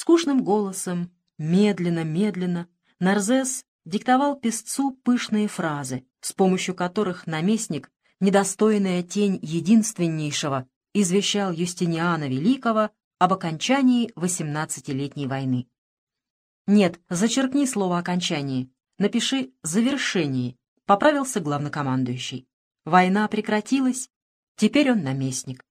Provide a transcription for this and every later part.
Скучным голосом, медленно-медленно, Нарзес диктовал песцу пышные фразы, с помощью которых наместник, недостойная тень единственнейшего, извещал Юстиниана Великого об окончании восемнадцатилетней войны. Нет, зачеркни слово «окончании», напиши «завершении», поправился главнокомандующий. Война прекратилась, теперь он наместник.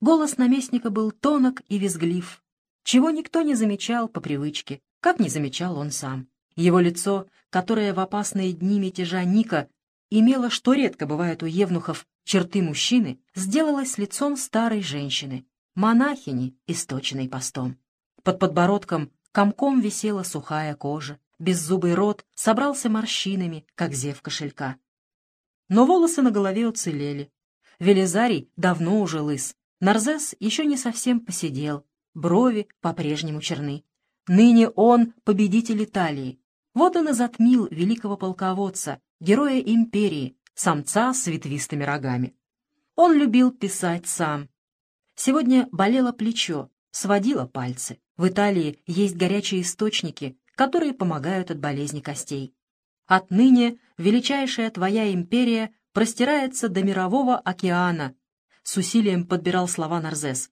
Голос наместника был тонок и визглив, чего никто не замечал по привычке, как не замечал он сам. Его лицо, которое в опасные дни мятежа Ника имело, что редко бывает у евнухов, черты мужчины, сделалось лицом старой женщины, монахини, источенной постом. Под подбородком комком висела сухая кожа, беззубый рот собрался морщинами, как зев кошелька. Но волосы на голове уцелели. Велизарий давно уже лыс, Нарзес еще не совсем посидел, брови по-прежнему черны. Ныне он победитель Италии. Вот он и затмил великого полководца, героя империи, самца с ветвистыми рогами. Он любил писать сам. Сегодня болело плечо, сводило пальцы. В Италии есть горячие источники, которые помогают от болезни костей. Отныне величайшая твоя империя простирается до мирового океана, с усилием подбирал слова Нарзес.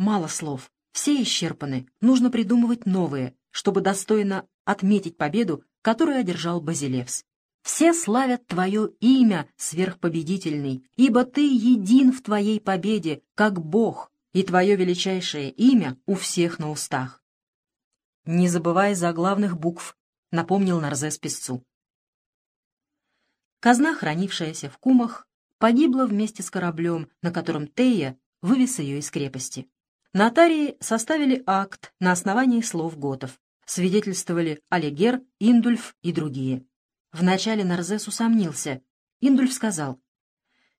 Мало слов, все исчерпаны, нужно придумывать новые, чтобы достойно отметить победу, которую одержал Базилевс. Все славят твое имя, сверхпобедительный, ибо ты един в твоей победе, как Бог, и твое величайшее имя у всех на устах. Не забывай заглавных букв, напомнил Нарзес песцу. Казна, хранившаяся в кумах, погибла вместе с кораблем, на котором Тея вывез ее из крепости. Нотарии составили акт на основании слов готов. Свидетельствовали Алигер, Индульф и другие. Вначале Нарзес усомнился. Индульф сказал,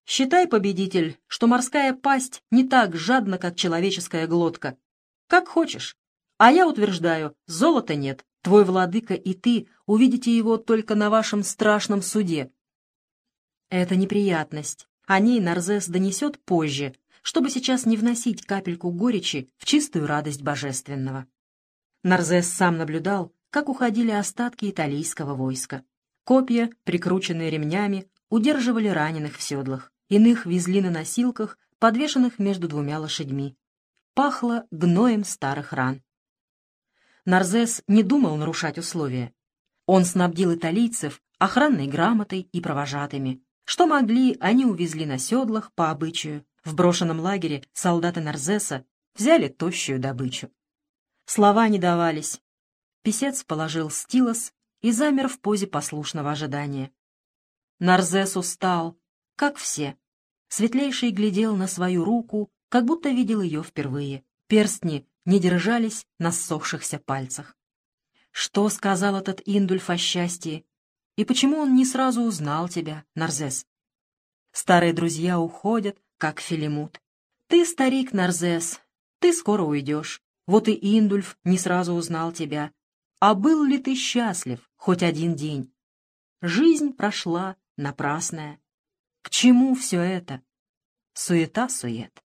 «Считай, победитель, что морская пасть не так жадна, как человеческая глотка. Как хочешь. А я утверждаю, золота нет. Твой владыка и ты увидите его только на вашем страшном суде, это неприятность. О ней Нарзес донесет позже, чтобы сейчас не вносить капельку горечи в чистую радость божественного. Нарзес сам наблюдал, как уходили остатки италийского войска. Копья, прикрученные ремнями, удерживали раненых в седлах. Иных везли на носилках, подвешенных между двумя лошадьми. Пахло гноем старых ран. Нарзес не думал нарушать условия. Он снабдил италийцев охранной грамотой и провожатыми, что могли, они увезли на седлах по обычаю. В брошенном лагере солдаты Нарзеса взяли тощую добычу. Слова не давались. Песец положил стилос и замер в позе послушного ожидания. Нарзес устал, как все. Светлейший глядел на свою руку, как будто видел ее впервые. Перстни не держались на ссохшихся пальцах. Что сказал этот Индульф о счастье и почему он не сразу узнал тебя, Нарзес? Старые друзья уходят, как Филимут. Ты старик, Нарзес, ты скоро уйдешь. Вот и Индульф не сразу узнал тебя. А был ли ты счастлив хоть один день? Жизнь прошла напрасная. К чему все это? Суета-сует.